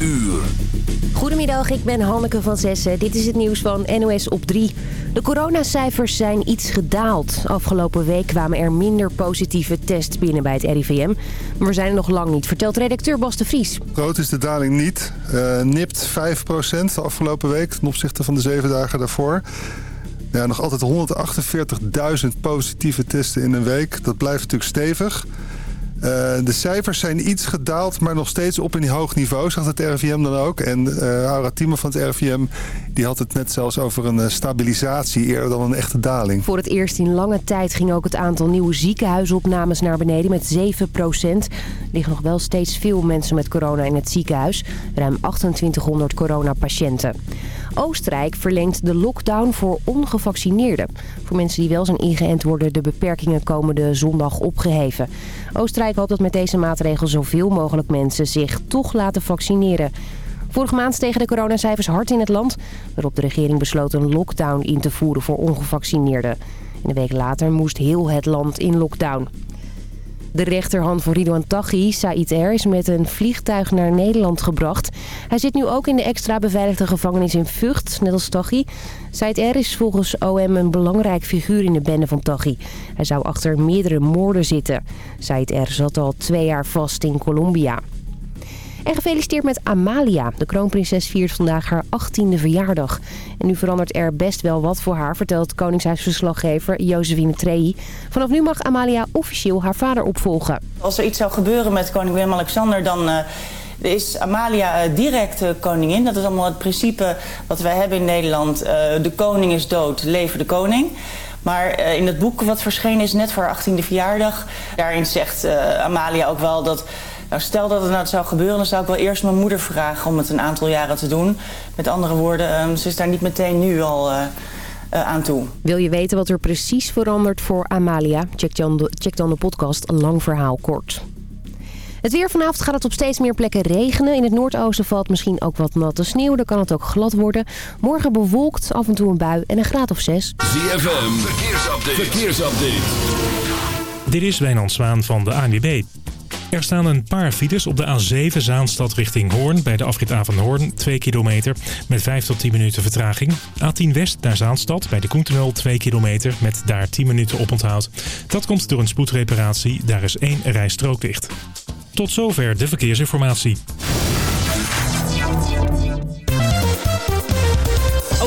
uur. Goedemiddag, ik ben Hanneke van Zessen. Dit is het nieuws van NOS op 3. De coronacijfers zijn iets gedaald. Afgelopen week kwamen er minder positieve tests binnen bij het RIVM. Maar we zijn er nog lang niet, vertelt redacteur Bas de Vries. Groot is de daling niet. Uh, nipt 5% de afgelopen week ten opzichte van de zeven dagen daarvoor. Ja, nog altijd 148.000 positieve testen in een week. Dat blijft natuurlijk stevig. Uh, de cijfers zijn iets gedaald, maar nog steeds op een hoog niveau, zegt het RIVM dan ook. En uh, Aura van het RIVM die had het net zelfs over een uh, stabilisatie eerder dan een echte daling. Voor het eerst in lange tijd ging ook het aantal nieuwe ziekenhuisopnames naar beneden met 7 procent. Er liggen nog wel steeds veel mensen met corona in het ziekenhuis. Ruim 2800 coronapatiënten. Oostenrijk verlengt de lockdown voor ongevaccineerden. Voor mensen die wel zijn ingeënt worden de beperkingen komende zondag opgeheven. Oostenrijk hoopt dat met deze maatregel zoveel mogelijk mensen zich toch laten vaccineren. Vorige maand stegen de coronacijfers hard in het land... waarop de regering besloot een lockdown in te voeren voor ongevaccineerden. En een week later moest heel het land in lockdown. De rechterhand van Ridouan Taghi, Said Er, is met een vliegtuig naar Nederland gebracht. Hij zit nu ook in de extra beveiligde gevangenis in Vught, net als Taghi. Said Er is volgens OM een belangrijk figuur in de bende van Taghi. Hij zou achter meerdere moorden zitten. Said Er zat al twee jaar vast in Colombia. En gefeliciteerd met Amalia. De kroonprinses viert vandaag haar 18e verjaardag. En nu verandert er best wel wat voor haar, vertelt koningshuisverslaggever Josephine Trei. Vanaf nu mag Amalia officieel haar vader opvolgen. Als er iets zou gebeuren met koning Willem-Alexander, dan... Uh is Amalia direct koningin. Dat is allemaal het principe wat wij hebben in Nederland. De koning is dood, leven de koning. Maar in het boek wat verschenen is net voor haar 18e verjaardag... daarin zegt Amalia ook wel dat... Nou, stel dat het nou zou gebeuren, dan zou ik wel eerst mijn moeder vragen om het een aantal jaren te doen. Met andere woorden, um, ze is daar niet meteen nu al... Uh, uh, aan toe. Wil je weten wat er precies verandert voor Amalia? Check dan de, check dan de podcast Een Lang Verhaal Kort. Het weer vanavond gaat het op steeds meer plekken regenen. In het noordoosten valt misschien ook wat natte sneeuw. Dan kan het ook glad worden. Morgen bewolkt, af en toe een bui en een graad of zes. ZFM, verkeersupdate. verkeersupdate. Dit is Wijnand Zwaan van de ANWB. Er staan een paar files op de A7 Zaanstad richting Hoorn. Bij de afrit A van Hoorn 2 kilometer met 5 tot 10 minuten vertraging. A10 West naar Zaanstad bij de Koentunnel 2 kilometer met daar 10 minuten oponthoud. Dat komt door een spoedreparatie. Daar is één rijstrook dicht. Tot zover de verkeersinformatie.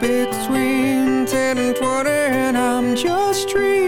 Between 10 and 20 And I'm just dreaming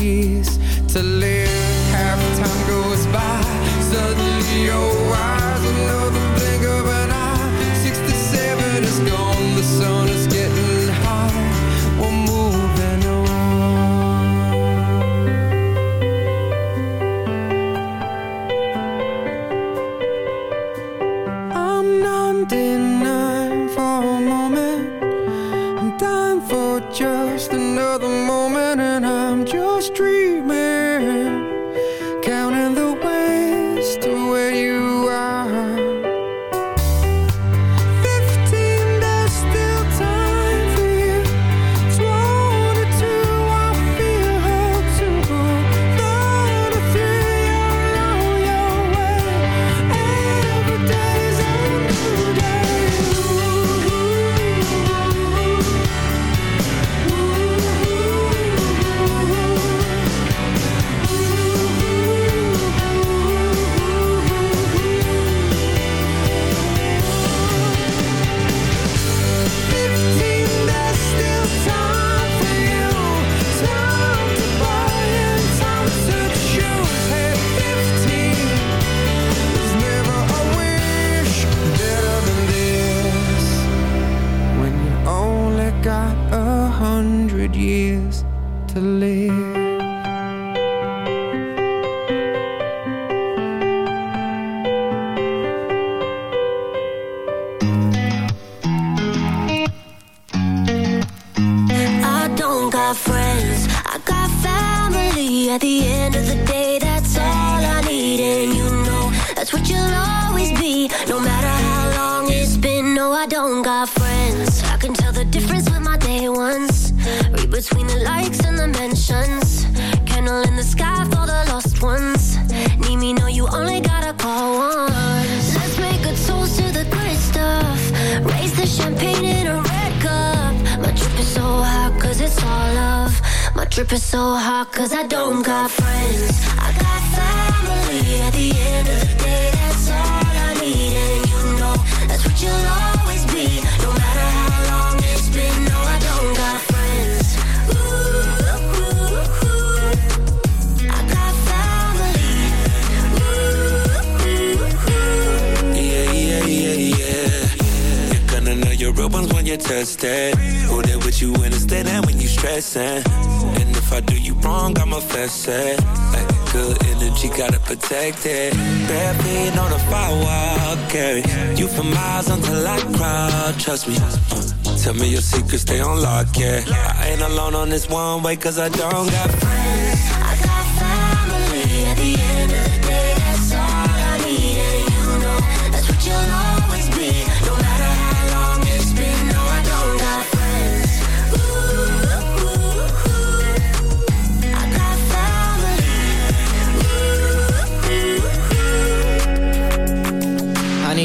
years to live. Between the likes and the mentions. Candle in the sky for the lost ones. Need me, no, you only gotta call once. Let's make a toast to the good stuff. Raise the champagne in a red cup. My drip is so hot, cause it's all love. My drip is so hot, cause I don't got friends. I got family. At the end of the day, that's all I need. And you know, that's what you'll always when test it. Who there with you the state and when you stressing. And if I do you wrong, I'ma fess it. Like good energy, gotta protect it. Bare feet on the firewall, carry you for miles until I cry. Trust me. Tell me your secrets, stay on lock, yeah. I ain't alone on this one way, cause I don't got friends.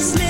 Like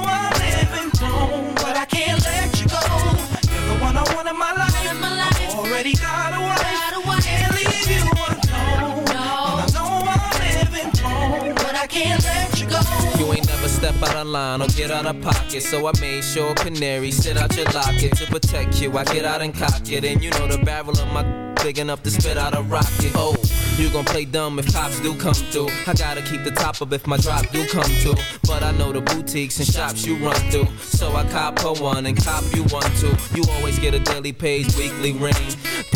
step out of line or get out of pocket. So I made sure canary sit out your locket to protect you. I get out and cock it, and you know the barrel of my big enough to spit out a rocket. Oh, you gon' play dumb if cops do come through. I gotta keep the top up if my drop do come through. But I know the boutiques and shops you run through. So I cop her one and cop you one too. You always get a daily page, weekly ring.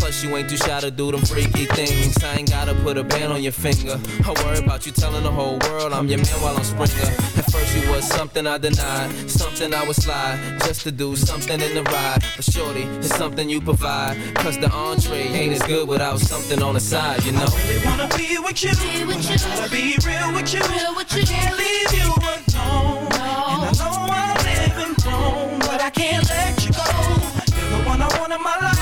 Plus you ain't too shy to do them freaky things. I ain't gotta put a band on your finger. I worry about you telling the whole world I'm your man while I'm Springer. At first you was something I denied, something I would slide just to do something in the ride. But shorty, it's something you provide. Cause the entree ain't as good without something on the side, you know. I really wanna be with you. be Wanna be real with you. I can't leave you alone. And I know I'm living wrong, but I can't let you go. You're the one I want in my life.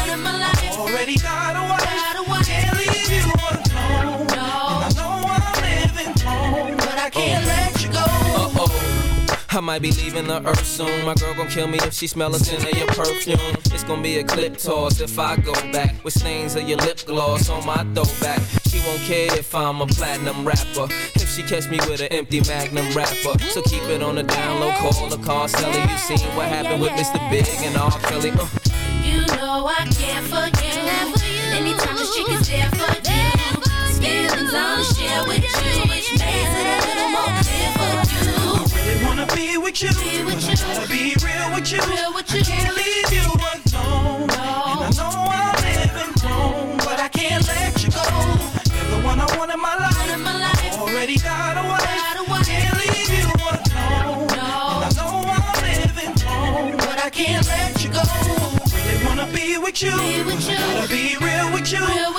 Already got a wife. Can't leave you alone. And I know I'm living wrong, but I can't let you go. Uh-oh. I might be leaving the earth soon. My girl gon' kill me if she smell a scent of your perfume. It's gonna be a clip toss if I go back with stains of your lip gloss on my throwback. She won't care if I'm a platinum rapper. If she catch me with an empty magnum wrapper. So keep it on the down low, call the car seller. You seen what happened with Mr. Big and R. Kelly. Uh. You know I care for you. Anytime the chick is there for you. Feelings I'll share with you, which makes it a little more clear for you. really wanna be with you. Wanna be real with you. I can't leave you alone. Wanna be with you. Wanna be real with you. I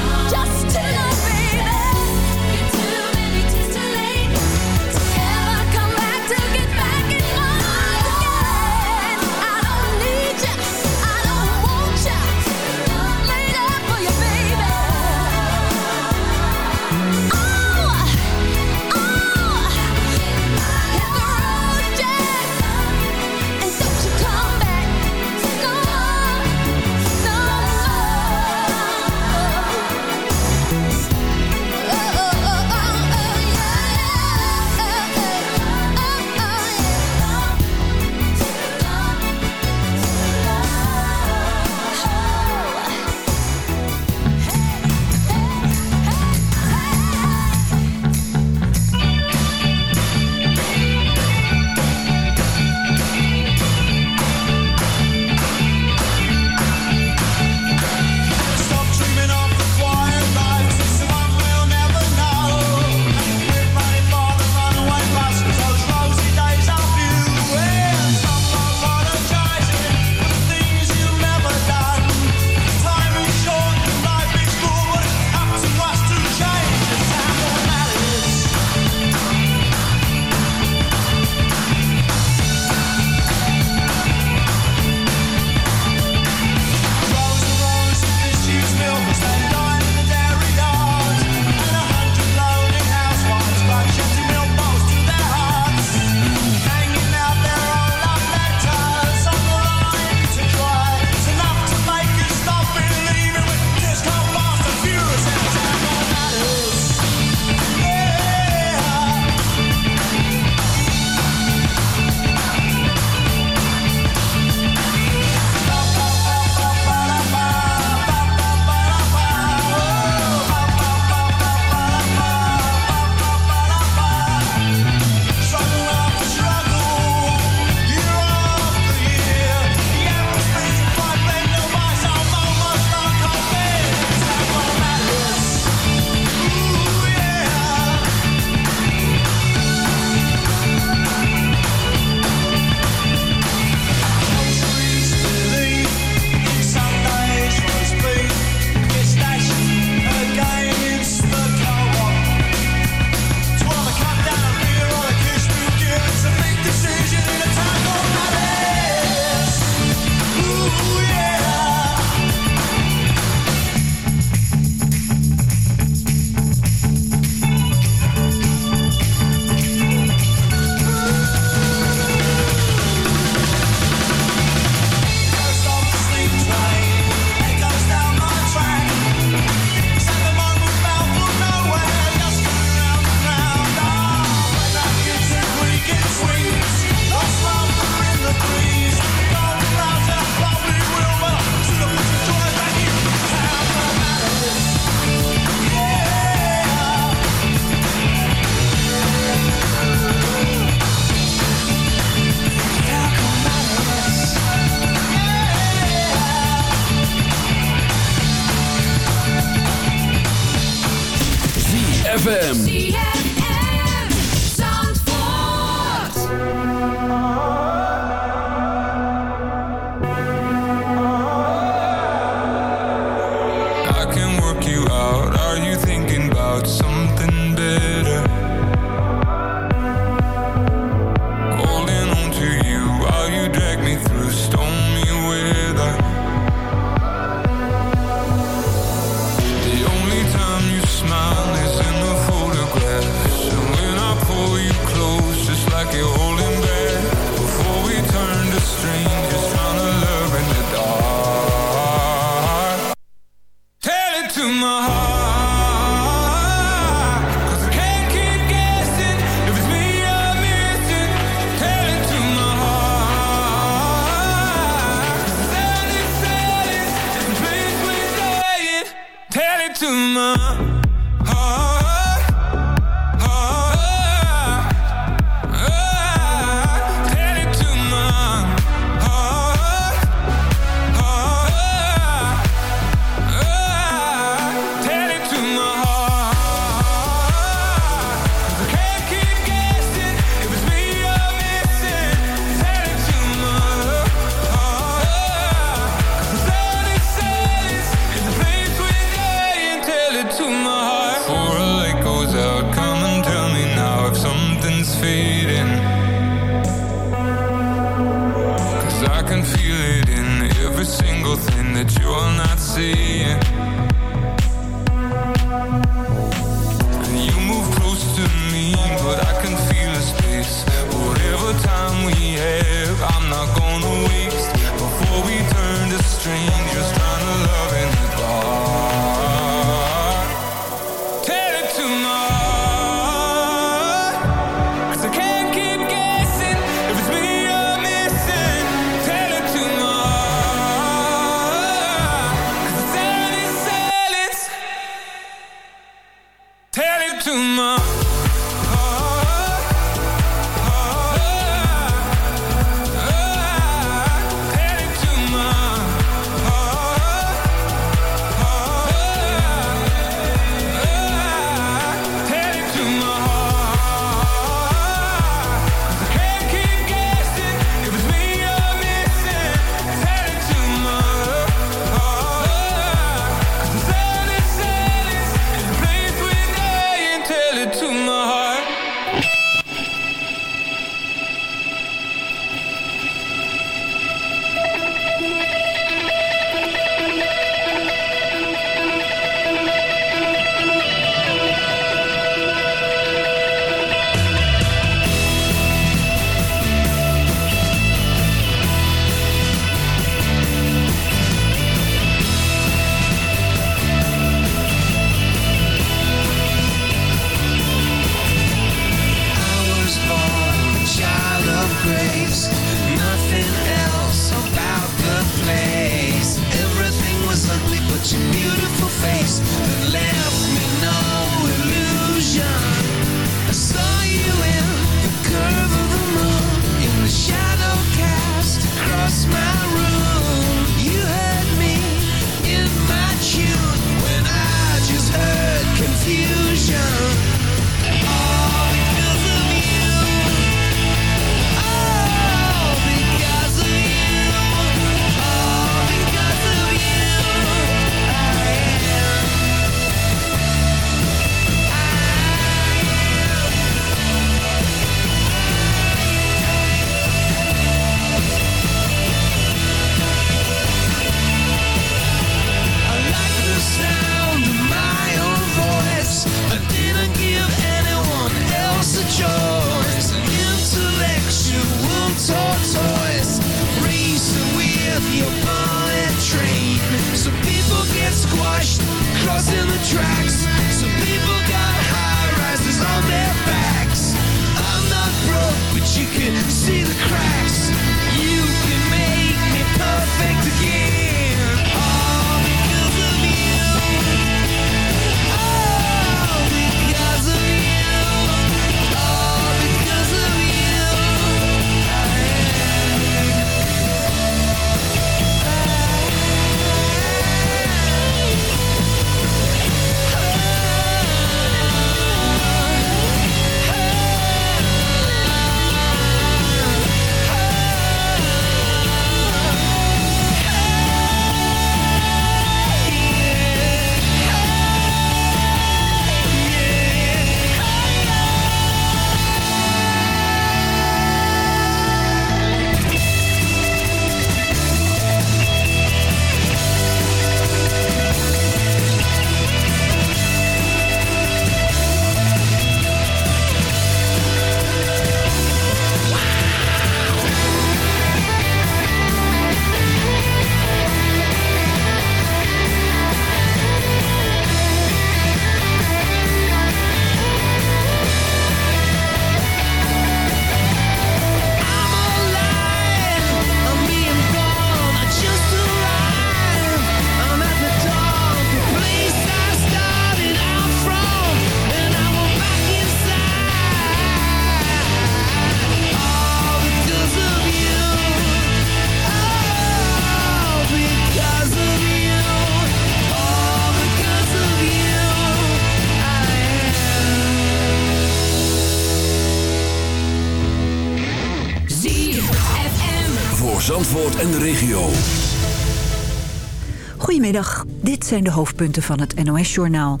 Dit zijn de hoofdpunten van het NOS-journaal.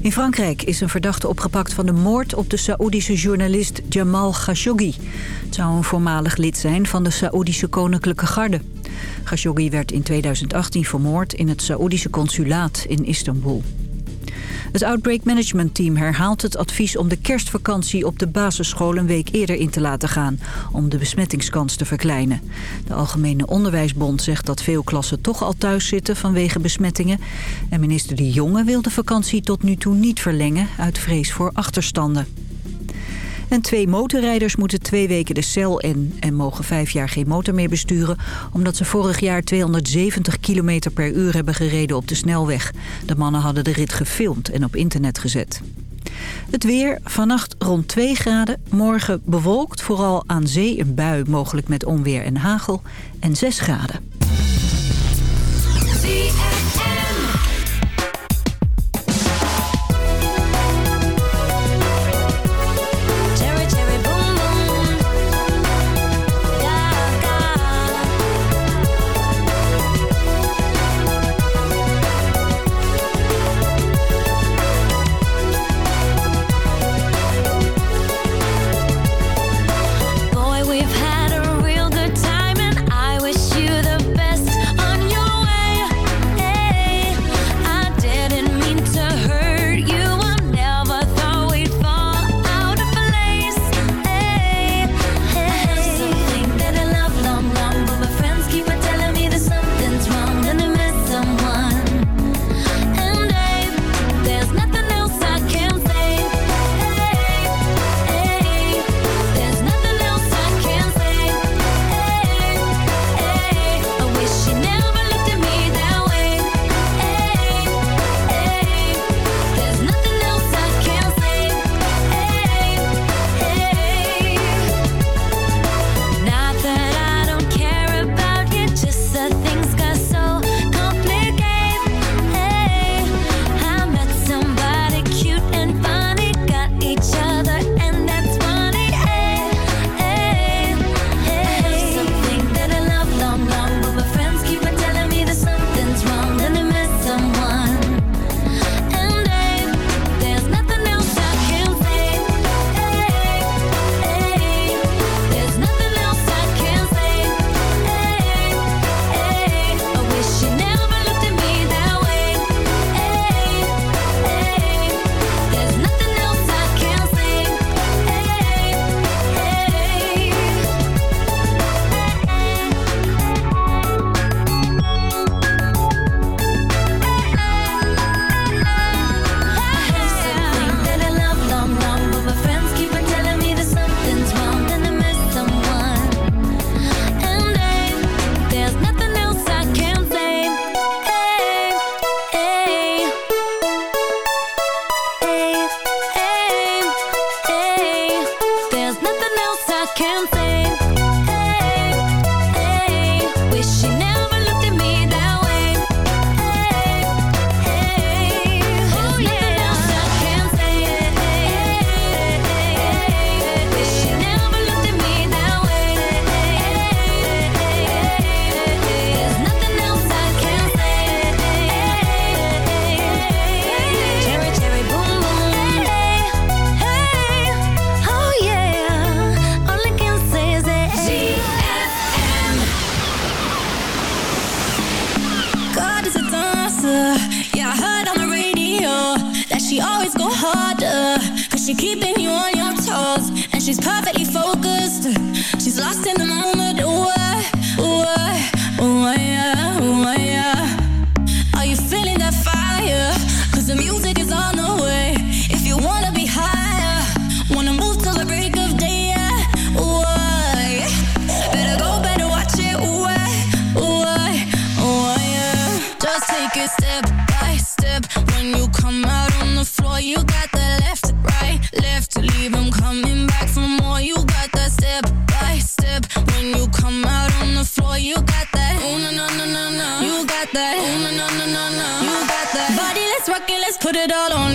In Frankrijk is een verdachte opgepakt van de moord op de Saoedische journalist Jamal Khashoggi. Het zou een voormalig lid zijn van de Saoedische Koninklijke Garde. Khashoggi werd in 2018 vermoord in het Saoedische consulaat in Istanbul. Het Outbreak Management Team herhaalt het advies om de kerstvakantie op de basisschool een week eerder in te laten gaan, om de besmettingskans te verkleinen. De Algemene Onderwijsbond zegt dat veel klassen toch al thuis zitten vanwege besmettingen. En minister De Jonge wil de vakantie tot nu toe niet verlengen uit vrees voor achterstanden. En twee motorrijders moeten twee weken de cel in en mogen vijf jaar geen motor meer besturen... omdat ze vorig jaar 270 km per uur hebben gereden op de snelweg. De mannen hadden de rit gefilmd en op internet gezet. Het weer, vannacht rond 2 graden, morgen bewolkt, vooral aan zee een bui, mogelijk met onweer en hagel, en 6 graden. lost in the all on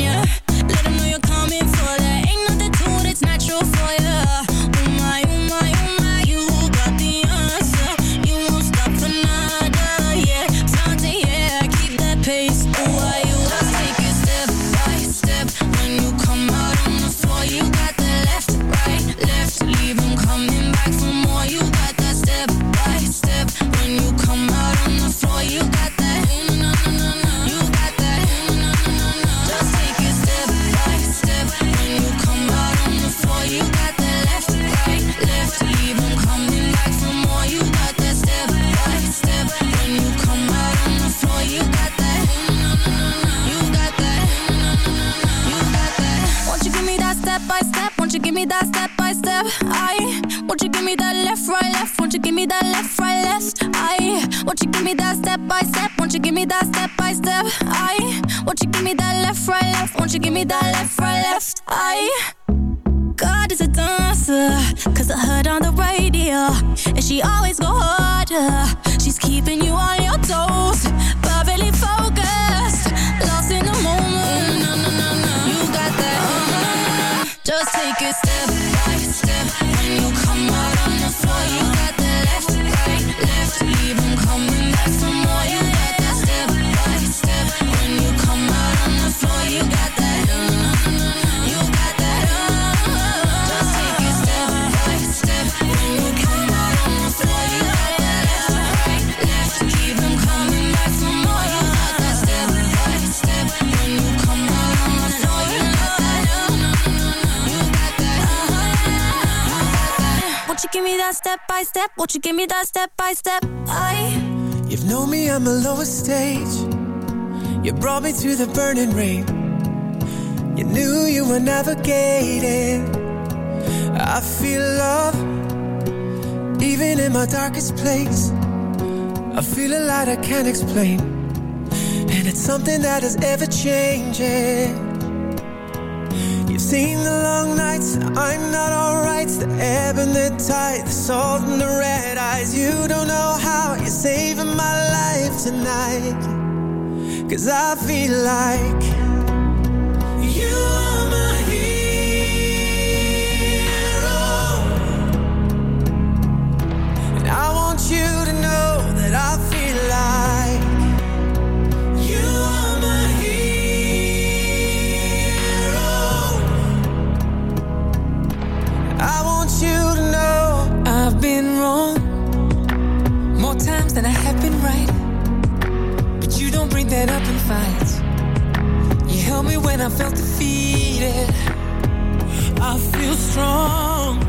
take a step. That step by step? Won't you give me that step by step? I. You've known me on the lowest stage. You brought me through the burning rain. You knew you were navigating. I feel love, even in my darkest place. I feel a light I can't explain. And it's something that is ever changing. Seen the long nights, I'm not alright. The ebb and the tide, the salt and the red eyes. You don't know how you're saving my life tonight. Cause I feel like you are my hero. And I want you to know that I feel like Been wrong more times than I have been right. But you don't bring that up in fights. You held me when I felt defeated. I feel strong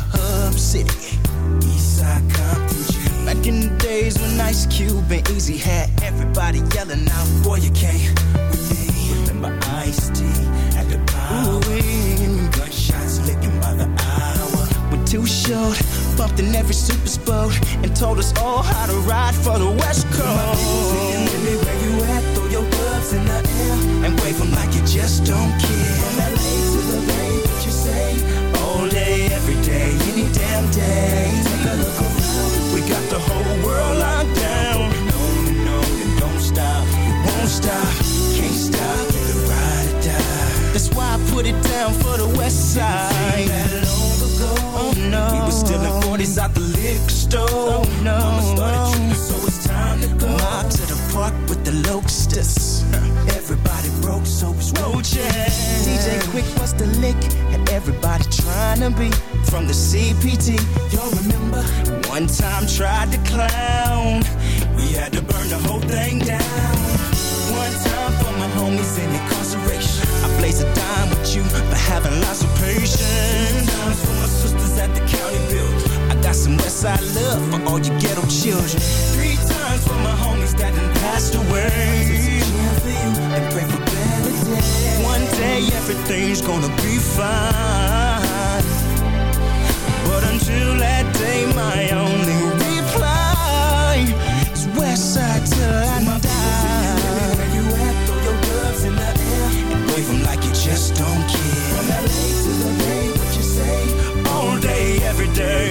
city. Eastside Compton. Back in the days when Ice Cube and Eazy had everybody yelling out, Boy, you can't with me. Remember Ice T at the power. Gunshots licking by the hour. We're too short, bumped in every super boat and told us all how to ride for the West Coast. Baby, where you at? Throw your gloves in the air and wave 'em like you just don't care. From LA to the any day. Take a look around. We got the whole world locked down. No, no, and don't stop. You won't stop. Can't stop. The ride or die. That's why I put it down for the West Side. Oh no. We were stealing 40s out the liquor store. Oh no. Mama started tripping, so it's time to go. Mob to the park with the locusts. Everybody broke, so it's roaches. DJ Quik was the lick, and everybody trying to be from the CPT. Y'all remember? One time tried to clown. We had to burn the whole thing down. One time for my homies in incarceration. I blaze a dime with you for having lots of patience. Two times for my sisters at the county build. I got some Westside love for all you ghetto children. Three times for my homies that done passed away. And pray for better. One day everything's gonna be fine. Just don't care. From LA to the Bay, what you say? All day, every day,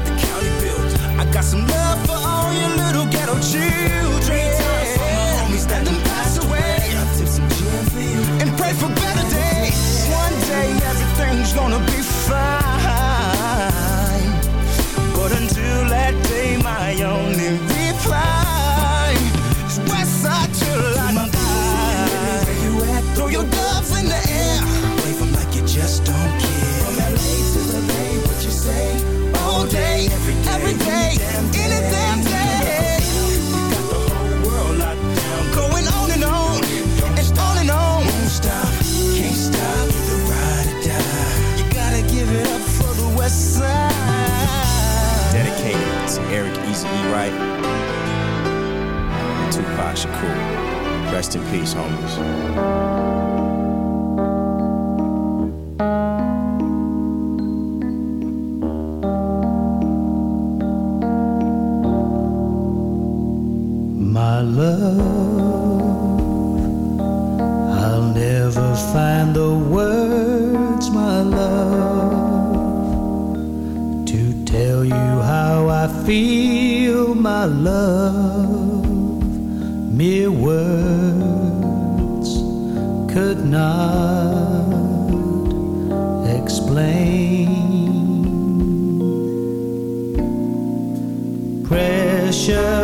At the county build. I got some love for all your little ghetto children. Three times for my homies that done passed away. I tip some gin for you and pray for better days. One day everything's gonna be fine. But until that day, my only reply is Westside till I die. Throw your gloves in the air. Wave 'em like you just don't And Tupac Shakur. Rest in peace, homies. My love, love. Mere words could not explain. Precious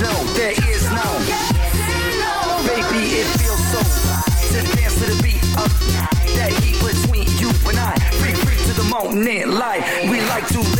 no, there is no. Baby, it feels so to dance to the beat of that heat between you and I. Free, free to the moment, life we like to live.